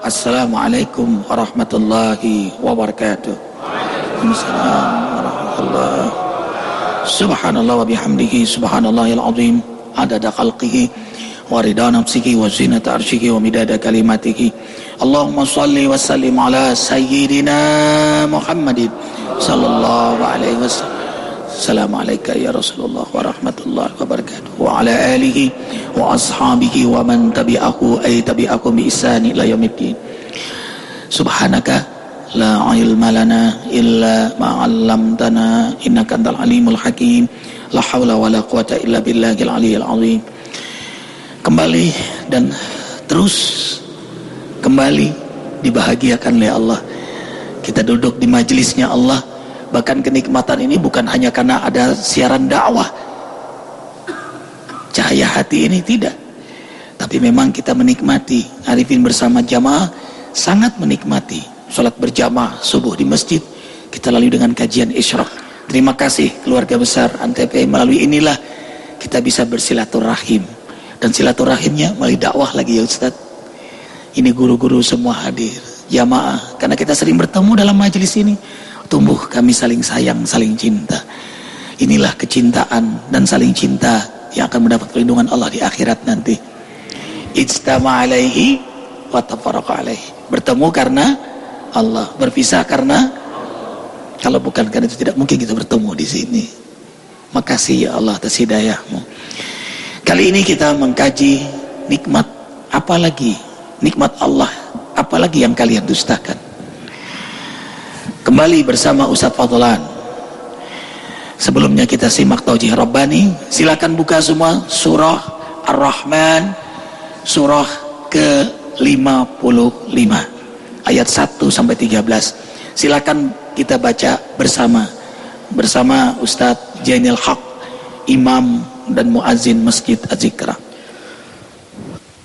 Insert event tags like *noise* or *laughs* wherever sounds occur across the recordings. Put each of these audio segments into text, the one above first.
السلام عليكم ورحمة الله وبركاته. السلام ورحمة الله. سبحان الله وبحمده سبحان الله العظيم. عدد خلقه ورضا نفسه وزينة عرشه ومداد كلماته. اللهم صل وسلم على سيدنا محمد صلى الله عليه وسلم. Rasulullah wa rahmatullahi wa barakatuh. Wa ala alihi wa ashabihi wa man tabi'ahu ay tabi'akum bi ihsani ila yaumiddin. Subhanaka la ilma lana illa ma 'allamtana innaka antal alimul hakim. La haula wala quwata illa billahil aliyil azim. Kembali dan terus kembali dibahagiakan oleh Allah. Kita duduk di majelisnya Allah Bahkan kenikmatan ini bukan hanya karena ada siaran dakwah. Cahaya hati ini tidak. Tapi memang kita menikmati. Arifin bersama jamaah sangat menikmati. Sholat berjamaah subuh di masjid. Kita lalui dengan kajian isyraq. Terima kasih keluarga besar Antep melalui inilah kita bisa bersilaturahim. Dan silaturahimnya melalui dakwah lagi ya Ustaz. Ini guru-guru semua hadir. Jamaah. Karena kita sering bertemu dalam majelis ini tumbuh kami saling sayang, saling cinta. Inilah kecintaan dan saling cinta yang akan mendapat perlindungan Allah di akhirat nanti. Ijtama alaihi wa tafaraqa alaihi. Bertemu karena Allah, berpisah karena kalau bukan karena itu tidak mungkin kita bertemu di sini. Makasih ya Allah atas hidayahmu. Kali ini kita mengkaji nikmat apalagi nikmat Allah apalagi yang kalian dustakan kembali bersama Ustaz Fadlan. Sebelumnya kita simak taujih Rabbani. Silakan buka semua surah Ar-Rahman surah ke-55 ayat 1 sampai 13 silakan kita baca bersama bersama Ustadz Jainil Haq imam dan muazzin Masjid Az-Zikra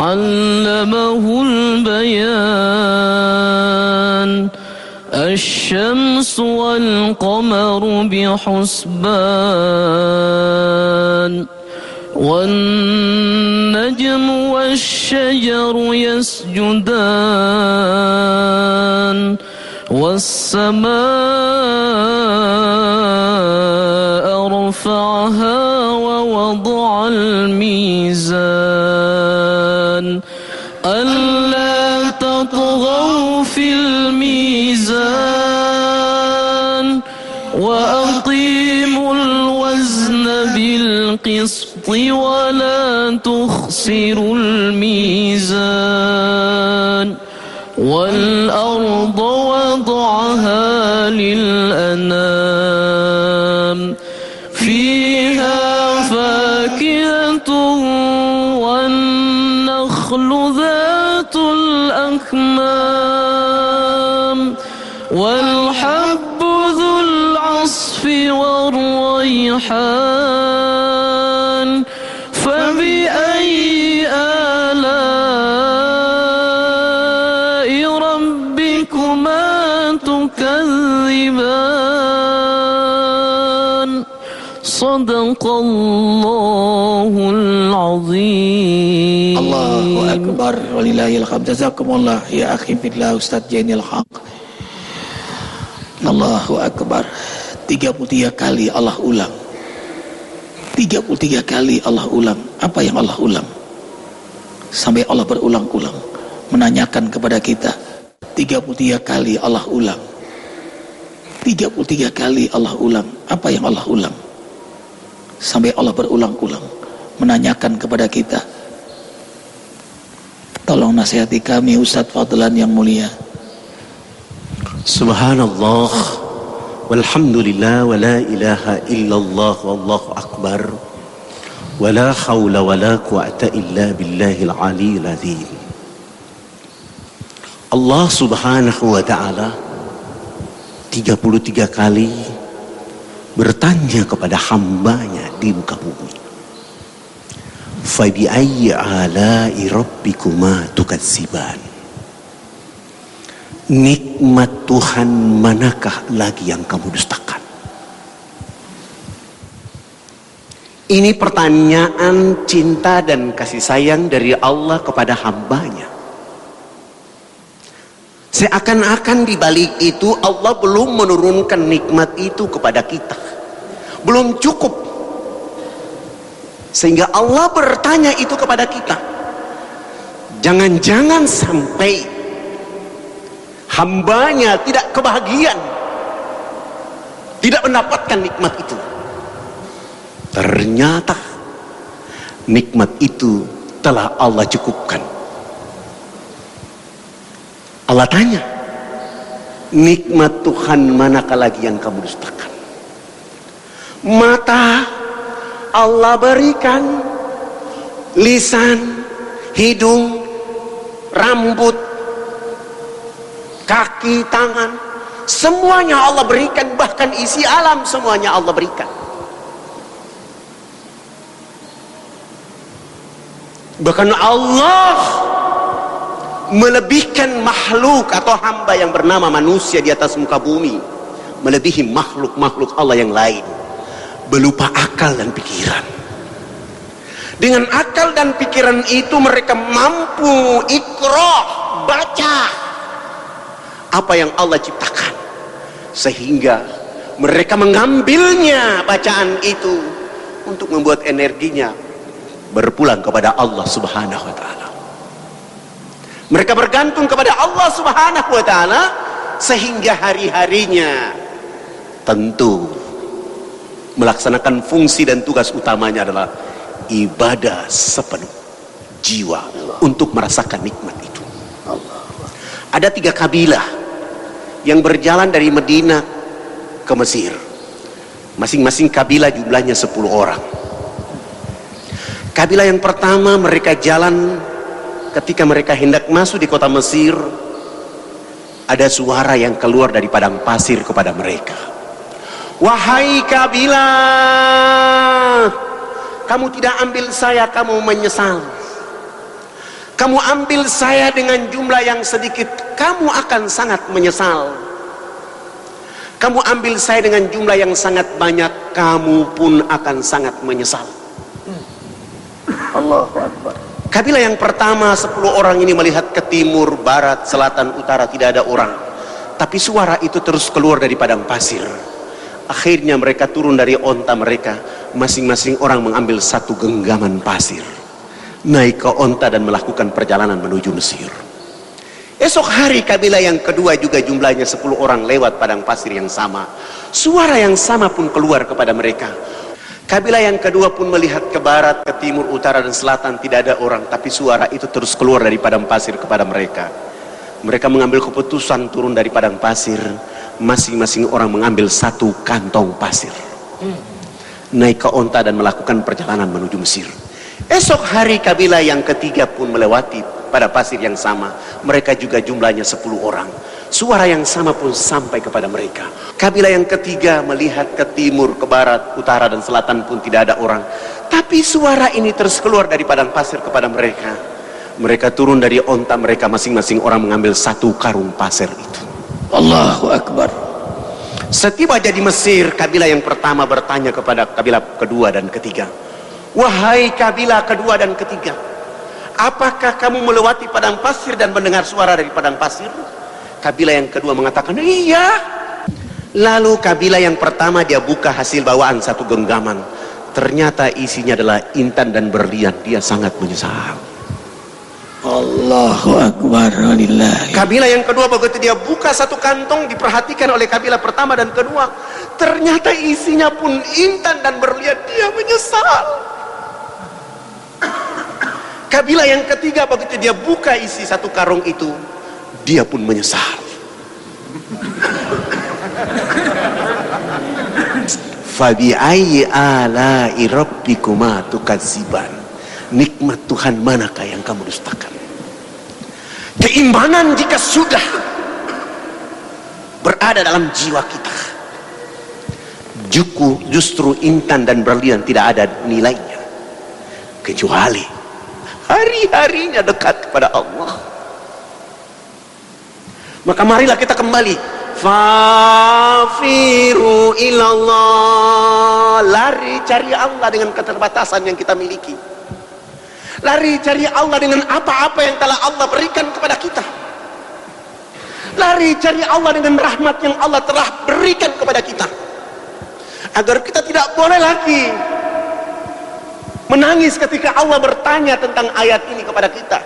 علمه البيان. الشمس والقمر بحسبان. والنجم والشجر يسجدان. والسماء رفعها في الميزان وأقيموا الوزن بالقسط ولا تخسروا الميزان والأرض وضعها للأنام الحب ذو العصف والريحان فبأي آلاء ربكما تكذبان؟ صدق الله العظيم. الله أكبر ولله الحمد. جزاكم الله يا أخي بالله أستاذ جيني الحق. Allahu Akbar. 33 kali Allah ulang. 33 kali Allah ulang. Apa yang Allah ulang? Sampai Allah berulang-ulang menanyakan kepada kita 33 kali Allah ulang. 33 kali Allah ulang. Apa yang Allah ulang? Sampai Allah berulang-ulang menanyakan kepada kita tolong nasihati kami Ustadz Fadlan yang mulia Subhanallah Walhamdulillah wa la ilaha illallah wallahu akbar wa la hawla wa la quwata illa billahil aliyil azim Allah subhanahu wa ta'ala 33 kali bertanya kepada hambanya di muka bumi. Fabi ayyi ala'i rabbikuma tukadziban. Nikmat Tuhan manakah lagi yang kamu dustakan? Ini pertanyaan cinta dan kasih sayang dari Allah kepada hambanya. Seakan-akan di balik itu Allah belum menurunkan nikmat itu kepada kita. Belum cukup. Sehingga Allah bertanya itu kepada kita. Jangan-jangan sampai hambanya tidak kebahagiaan. Tidak mendapatkan nikmat itu. Ternyata nikmat itu telah Allah cukupkan. Allah tanya, nikmat Tuhan manakah lagi yang kamu dustakan? Mata Allah berikan, lisan, hidung, rambut, semuanya Allah berikan, bahkan isi alam semuanya Allah berikan. Bahkan Allah melebihkan makhluk atau hamba yang bernama manusia di atas muka bumi. Melebihi makhluk-makhluk Allah yang lain. Belupa akal dan pikiran. Dengan akal dan pikiran itu mereka mampu ikroh, baca. Apa yang Allah ciptakan. Sehingga mereka mengambilnya bacaan itu. Untuk membuat energinya berpulang kepada Allah Subhanahu wa taala. Mereka bergantung kepada Allah Subhanahu wa taala sehingga hari-harinya tentu melaksanakan fungsi dan tugas utamanya adalah ibadah sepenuh jiwa untuk merasakan nikmat itu. Ada tiga kabilah yang berjalan dari Medina ke Mesir. Masing-masing kabilah jumlahnya 10 orang. Kabilah yang pertama mereka jalan ketika mereka hendak masuk di kota Mesir ada suara yang keluar dari padang pasir kepada mereka. Wahai kabilah, kamu tidak ambil saya, kamu menyesal. Kamu ambil saya dengan jumlah yang sedikit, kamu akan sangat menyesal. Kamu ambil saya dengan jumlah yang sangat banyak, kamu pun akan sangat menyesal. Akbar. Kabilah yang pertama 10 orang ini melihat ke timur, barat, selatan, utara tidak ada orang. Tapi suara itu terus keluar dari padang pasir. Akhirnya mereka turun dari onta mereka. Masing-masing orang mengambil satu genggaman pasir. Naik ke onta dan melakukan perjalanan menuju Mesir. Esok hari kabilah yang kedua juga jumlahnya 10 orang lewat padang pasir yang sama. Suara yang sama pun keluar kepada mereka. Kabilah yang kedua pun melihat ke barat, ke timur, utara dan selatan tidak ada orang. Tapi suara itu terus keluar dari padang pasir kepada mereka. Mereka mengambil keputusan turun dari padang pasir. Masing-masing orang mengambil satu kantong pasir. Naik ke onta dan melakukan perjalanan menuju Mesir. Esok hari kabilah yang ketiga pun melewati pada pasir yang sama. Mereka juga jumlahnya 10 orang. Suara yang sama pun sampai kepada mereka. Kabilah yang ketiga melihat ke timur, ke barat, utara dan selatan pun tidak ada orang. Tapi suara ini terus keluar dari padang pasir kepada mereka. Mereka turun dari onta mereka masing-masing orang mengambil satu karung pasir itu. Allahu Akbar. Setiba jadi Mesir, kabilah yang pertama bertanya kepada kabilah kedua dan ketiga. Wahai kabilah kedua dan ketiga, apakah kamu melewati padang pasir dan mendengar suara dari padang pasir? Kabilah yang kedua mengatakan, iya. Lalu kabilah yang pertama dia buka hasil bawaan satu genggaman. Ternyata isinya adalah intan dan berlian. Dia sangat menyesal. Allahu Akbar. Kabilah yang kedua begitu dia buka satu kantong diperhatikan oleh kabilah pertama dan kedua. Ternyata isinya pun intan dan berlian. Dia menyesal. Kabilah yang ketiga begitu dia buka isi satu karung itu. Dia pun menyesal. *laughs* Fabi ayyi ala'i rabbikuma tukadziban. Nikmat Tuhan manakah yang kamu dustakan? keimanan jika sudah berada dalam jiwa kita juku justru intan dan berlian tidak ada nilainya kecuali hari-harinya dekat kepada Allah. Maka marilah kita kembali. Fafiru ilallah. Lari cari Allah dengan keterbatasan yang kita miliki. Lari cari Allah dengan apa-apa yang telah Allah berikan kepada kita. Lari cari Allah dengan rahmat yang Allah telah berikan kepada kita. Agar kita tidak boleh lagi menangis ketika Allah bertanya tentang ayat ini kepada kita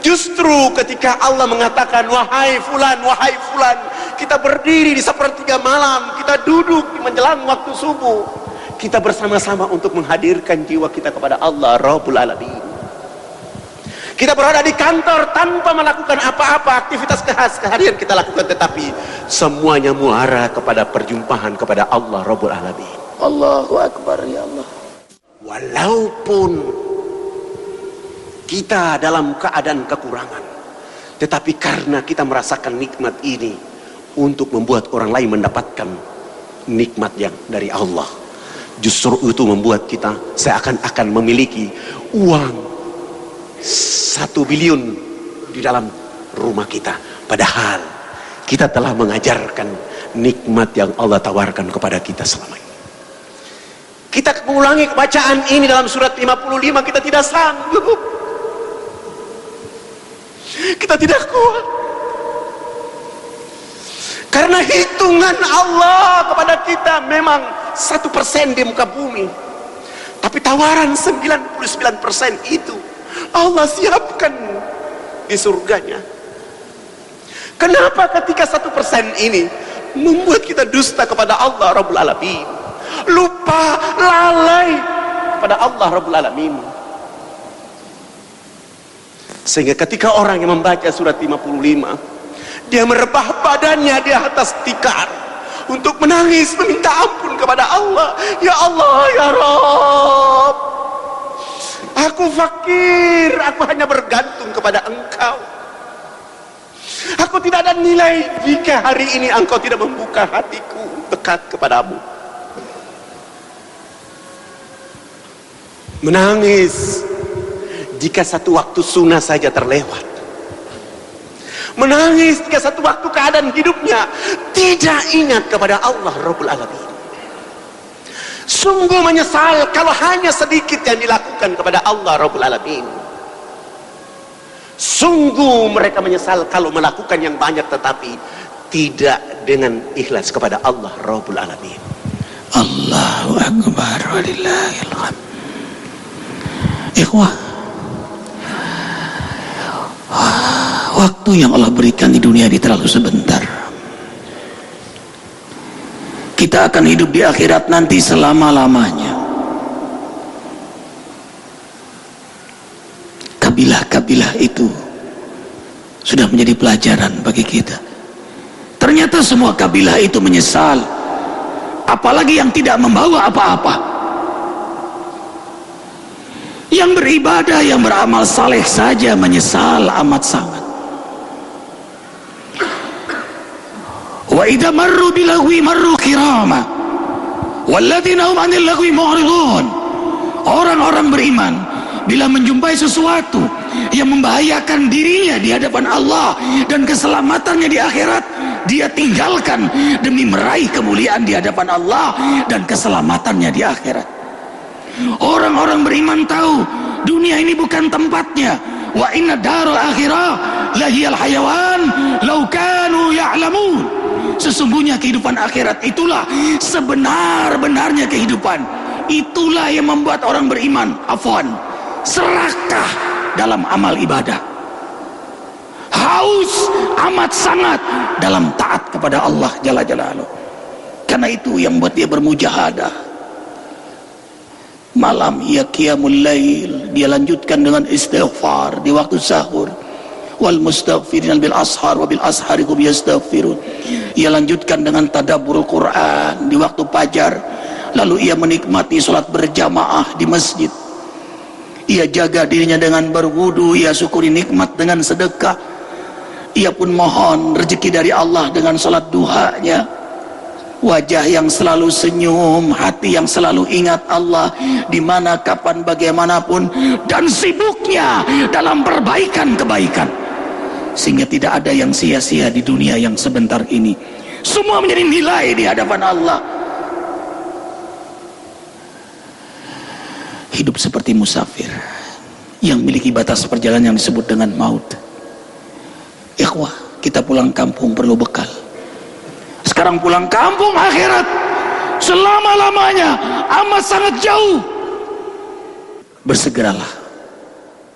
justru ketika Allah mengatakan wahai fulan wahai fulan kita berdiri di sepertiga malam kita duduk menjelang waktu subuh kita bersama-sama untuk menghadirkan jiwa kita kepada Allah Rabbul Alamin kita berada di kantor tanpa melakukan apa-apa aktivitas keharian kita lakukan tetapi semuanya muara kepada perjumpaan kepada Allah Rabbul Alamin. Allahu Akbar ya Allah. Walaupun kita dalam keadaan kekurangan tetapi karena kita merasakan nikmat ini untuk membuat orang lain mendapatkan nikmat yang dari Allah justru itu membuat kita seakan-akan memiliki uang satu bilion di dalam rumah kita. Padahal kita telah mengajarkan nikmat yang Allah tawarkan kepada kita selama ini. Kita mengulangi bacaan ini dalam surat 55 kita tidak sanggup. Kita tidak kuat. Karena hitungan Allah kepada kita memang satu persen di muka bumi. Tapi tawaran 99% itu Allah siapkan di surganya. Kenapa ketika satu persen ini membuat kita dusta kepada Allah Rabbul Alamin? Lupa, lalai kepada Allah Rabbul Alamin. Sehingga ketika orang yang membaca surat 55, dia merebah badannya di atas tikar untuk menangis meminta ampun kepada Allah. Ya Allah, ya Rabb. Aku fakir, aku hanya bergantung kepada engkau. Aku tidak ada nilai jika hari ini engkau tidak membuka hatiku dekat kepadamu. Menangis jika satu waktu sunnah saja terlewat. Menangis jika satu waktu keadaan hidupnya tidak ingat kepada Allah Rabbul Alamin. Sungguh menyesal kalau hanya sedikit yang dilakukan kepada Allah Rabbul Alamin. Sungguh mereka menyesal kalau melakukan yang banyak tetapi tidak dengan ikhlas kepada Allah Rabbul Alamin. Allahu Akbar walillahil hamd. Ikhwah. Waktu yang Allah berikan di dunia ini terlalu sebentar. kita akan hidup di akhirat nanti selama-lamanya kabilah-kabilah itu sudah menjadi pelajaran bagi kita ternyata semua kabilah itu menyesal apalagi yang tidak membawa apa-apa yang beribadah yang beramal saleh saja menyesal amat sangat. Wa idza marru bilagwi marru kirama. Walladzina hum 'anil lagwi mu'ridun. Orang-orang beriman bila menjumpai sesuatu yang membahayakan dirinya di hadapan Allah dan keselamatannya di akhirat dia tinggalkan demi meraih kemuliaan di hadapan Allah dan keselamatannya di akhirat orang-orang beriman tahu dunia ini bukan tempatnya. Wa inna darul akhirah lahiyal hayawan law kanu ya'lamun. Sesungguhnya kehidupan akhirat itulah sebenar-benarnya kehidupan. Itulah yang membuat orang beriman afwan serakah dalam amal ibadah. Haus amat sangat dalam taat kepada Allah Jalla Jalaluh. Karena itu yang membuat dia bermujahadah malam ia qiyamul lail. Dia lanjutkan dengan istighfar di waktu sahur. Wal mustaghfirin bil ashar wa bil ashari hum yastaghfirun. Ia lanjutkan dengan tadabbur Quran di waktu fajar. Lalu ia menikmati salat berjamaah di masjid. Ia jaga dirinya dengan berwudu. Ia syukuri nikmat dengan sedekah. Ia pun mohon rezeki dari Allah dengan salat duhanya wajah yang selalu senyum hati yang selalu ingat Allah di mana kapan bagaimanapun dan sibuknya dalam perbaikan kebaikan. Sehingga tidak ada yang sia-sia di dunia yang sebentar ini. Semua menjadi nilai di hadapan Allah. Hidup seperti musafir yang memiliki batas perjalanan yang disebut dengan maut. Ikhwah kita pulang kampung perlu bekal sekarang pulang kampung akhirat. Selama-lamanya amat sangat jauh. Bersegeralah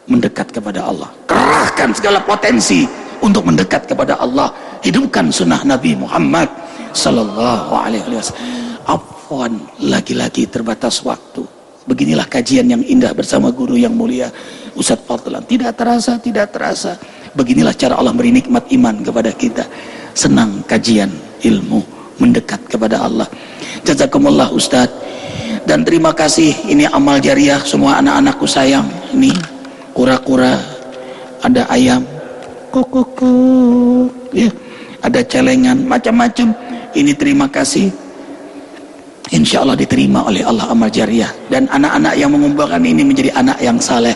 mendekat kepada Allah. Kerahkan segala potensi untuk mendekat kepada Allah. Hidupkan sunnah Nabi Muhammad sallallahu alaihi wasallam. Afwan lagi-lagi terbatas waktu. Beginilah kajian yang indah bersama guru yang mulia Ustadz Fadlan. Tidak terasa, tidak terasa. Beginilah cara Allah beri nikmat iman kepada kita. Senang kajian ilmu mendekat kepada Allah. Jazakumullah Ustadz. Dan terima kasih ini amal jariah semua anak-anakku sayang. Ini kura-kura, ada ayam, kuku, ya, ada celengan, macam-macam. Ini terima kasih insya Allah diterima oleh Allah amal jariah dan anak-anak yang mengumpulkan ini menjadi anak yang saleh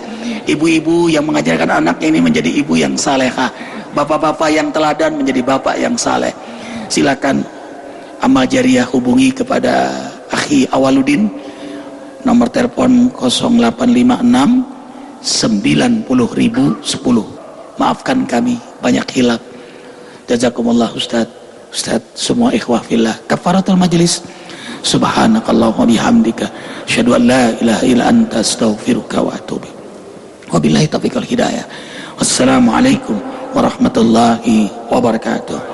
ibu-ibu yang mengajarkan anaknya ini menjadi ibu yang salehah bapak-bapak yang teladan menjadi bapak yang saleh silakan amal jariah hubungi kepada akhi Awaludin. Nomor telepon 0856 90010 maafkan kami banyak hilap jazakumullah Ustaz. Ustaz semua ikhwah fillah. Kafaratul majlis. Subhanakallahumma bihamdika. Asyhadu an la ilaha illa anta astaghfiruka wa atubu wabillahi taufiq wal hidayah. Wassalamualaikum warahmatullahi wabarakatuh